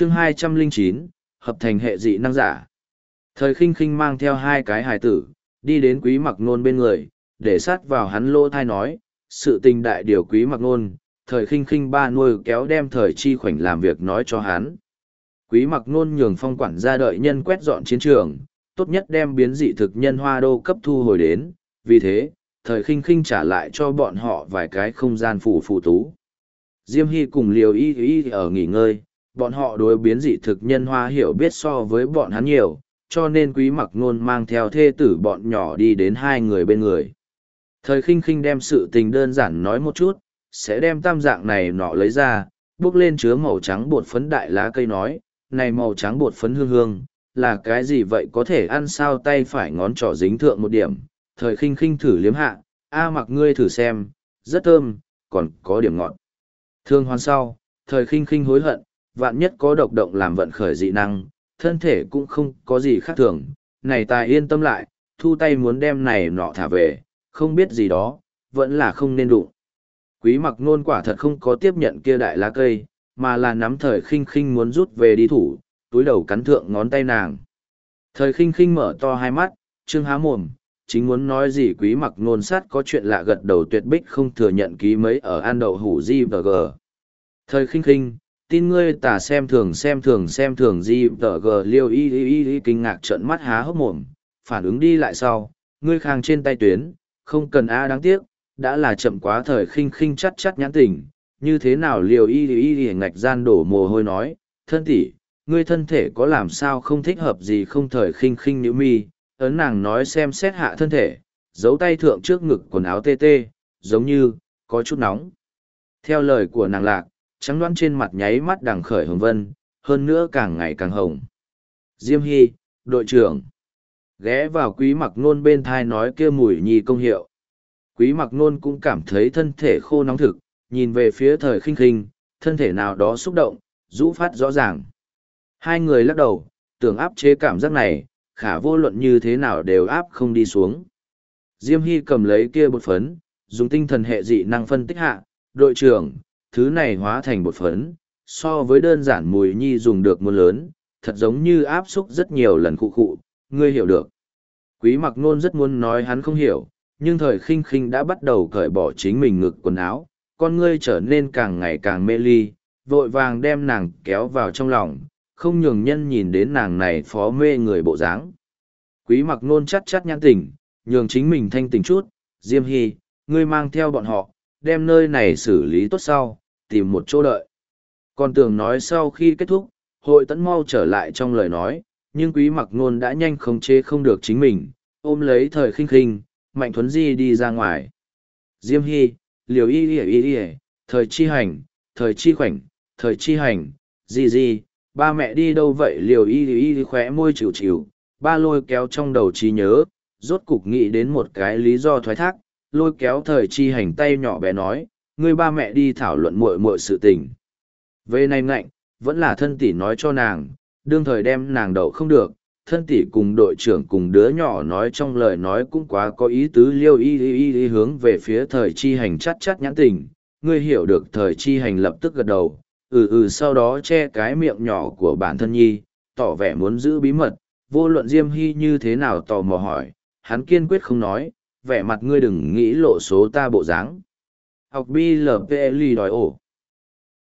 chương hai trăm linh chín, hợp thành hệ dị năng giả. Thời khinh khinh mang theo hai cái hài tử, đi đến quý mặc nôn bên người, để sát vào hắn lỗ thai nói, sự tình đại điều quý mặc nôn thời khinh khinh ba nuôi kéo đem thời chi khoảnh làm việc nói cho hắn. Quý mặc nôn nhường phong quản gia đợi nhân quét dọn chiến trường, tốt nhất đem biến dị thực nhân hoa đô cấp thu hồi đến. Vì thế, thời khinh khinh trả lại cho bọn họ vài cái không gian phủ phụ tú. Diêm hy cùng liều y y ở nghỉ ngơi bọn họ đối biến dị thực nhân hoa hiểu biết so với bọn hắn nhiều, cho nên quý mặc nôn mang theo thê tử bọn nhỏ đi đến hai người bên người. Thời khinh khinh đem sự tình đơn giản nói một chút, sẽ đem tam dạng này nọ lấy ra, bước lên chứa màu trắng bột phấn đại lá cây nói, này màu trắng bột phấn hương hương, là cái gì vậy có thể ăn sao tay phải ngón trỏ dính thượng một điểm, thời khinh khinh thử liếm hạ, a mặc ngươi thử xem, rất thơm, còn có điểm ngọt. Thương hoàn sau, thời khinh khinh hối hận, vạn nhất có độc động làm vận khởi dị năng, thân thể cũng không có gì khác thường. Này ta yên tâm lại, thu tay muốn đem này nọ thả về, không biết gì đó, vẫn là không nên đụng. Quý mặc nôn quả thật không có tiếp nhận kia đại lá cây, mà là nắm thời khinh khinh muốn rút về đi thủ, túi đầu cắn thượng ngón tay nàng. Thời khinh khinh mở to hai mắt, trương há mồm, chính muốn nói gì quý mặc nôn sát có chuyện lạ gật đầu tuyệt bích không thừa nhận ký mấy ở an đậu hủ di và gờ. Thời khinh khinh, tin ngươi tả xem thường xem thường xem thường di tờ gờ liêu, y y y kinh ngạc trợn mắt há hốc mồm, phản ứng đi lại sau, ngươi khang trên tay tuyến, không cần a, đáng tiếc, đã là chậm quá thời khinh khinh chắt chắt nhãn tình, như thế nào liều y y y, ngạch gian đổ mồ hôi nói, thân tỷ, ngươi thân thể có làm sao không thích hợp gì không thời khinh khinh nữ mi, ấn nàng nói xem xét hạ thân thể, giấu tay thượng trước ngực quần áo tê tê, giống như, có chút nóng. Theo lời của nàng lạc trắng đoán trên mặt nháy mắt đằng khởi hồng vân, hơn nữa càng ngày càng hồng. Diêm Hy, đội trưởng, ghé vào quý mặc nôn bên thai nói kia mùi nhì công hiệu. Quý mặc nôn cũng cảm thấy thân thể khô nóng thực, nhìn về phía thời khinh khinh, thân thể nào đó xúc động, rũ phát rõ ràng. Hai người lắc đầu, tưởng áp chế cảm giác này, khả vô luận như thế nào đều áp không đi xuống. Diêm Hy cầm lấy kia bột phấn, dùng tinh thần hệ dị năng phân tích hạ, đội trưởng, thứ này hóa thành bột phấn, so với đơn giản mùi nhi dùng được muôn lớn, thật giống như áp xúc rất nhiều lần cụ cụ, ngươi hiểu được. Quý mặc nôn rất muốn nói hắn không hiểu, nhưng thời khinh khinh đã bắt đầu cởi bỏ chính mình ngực quần áo, con ngươi trở nên càng ngày càng mê ly, vội vàng đem nàng kéo vào trong lòng, không nhường nhân nhìn đến nàng này phó mê người bộ dáng. Quý mặc nôn chắt chắt nhãn tỉnh, nhường chính mình thanh tỉnh chút, Diêm Hy, ngươi mang theo bọn họ, đem nơi này xử lý tốt sau, tìm một chỗ đợi. Còn tưởng nói sau khi kết thúc, hội tẫn mau trở lại trong lời nói, nhưng quý mặc nôn đã nhanh khống chế không được chính mình, ôm lấy thời khinh khinh, mạnh thuấn di đi ra ngoài. Diêm hy, liều y y y y, thời chi hành, thời chi khoảnh, thời chi hành, gì gì, ba mẹ đi đâu vậy liều y y y khỏe môi chịu chịu, ba lôi kéo trong đầu trí nhớ, rốt cục nghĩ đến một cái lý do thoái thác, lôi kéo thời chi hành tay nhỏ bé nói, ngươi ba mẹ đi thảo luận muội muội sự tình. Về này ngạnh, vẫn là thân tỷ nói cho nàng, đương thời đem nàng đậu không được, thân tỷ cùng đội trưởng cùng đứa nhỏ nói trong lời nói cũng quá có ý tứ liêu y y y, y hướng về phía thời chi hành chắt chắt nhãn tình, ngươi hiểu được thời chi hành lập tức gật đầu, ừ ừ sau đó che cái miệng nhỏ của bản thân nhi, tỏ vẻ muốn giữ bí mật, vô luận Diêm Hy như thế nào tò mò hỏi, hắn kiên quyết không nói, vẻ mặt ngươi đừng nghĩ lộ số ta bộ dáng học blpli đòi ổ.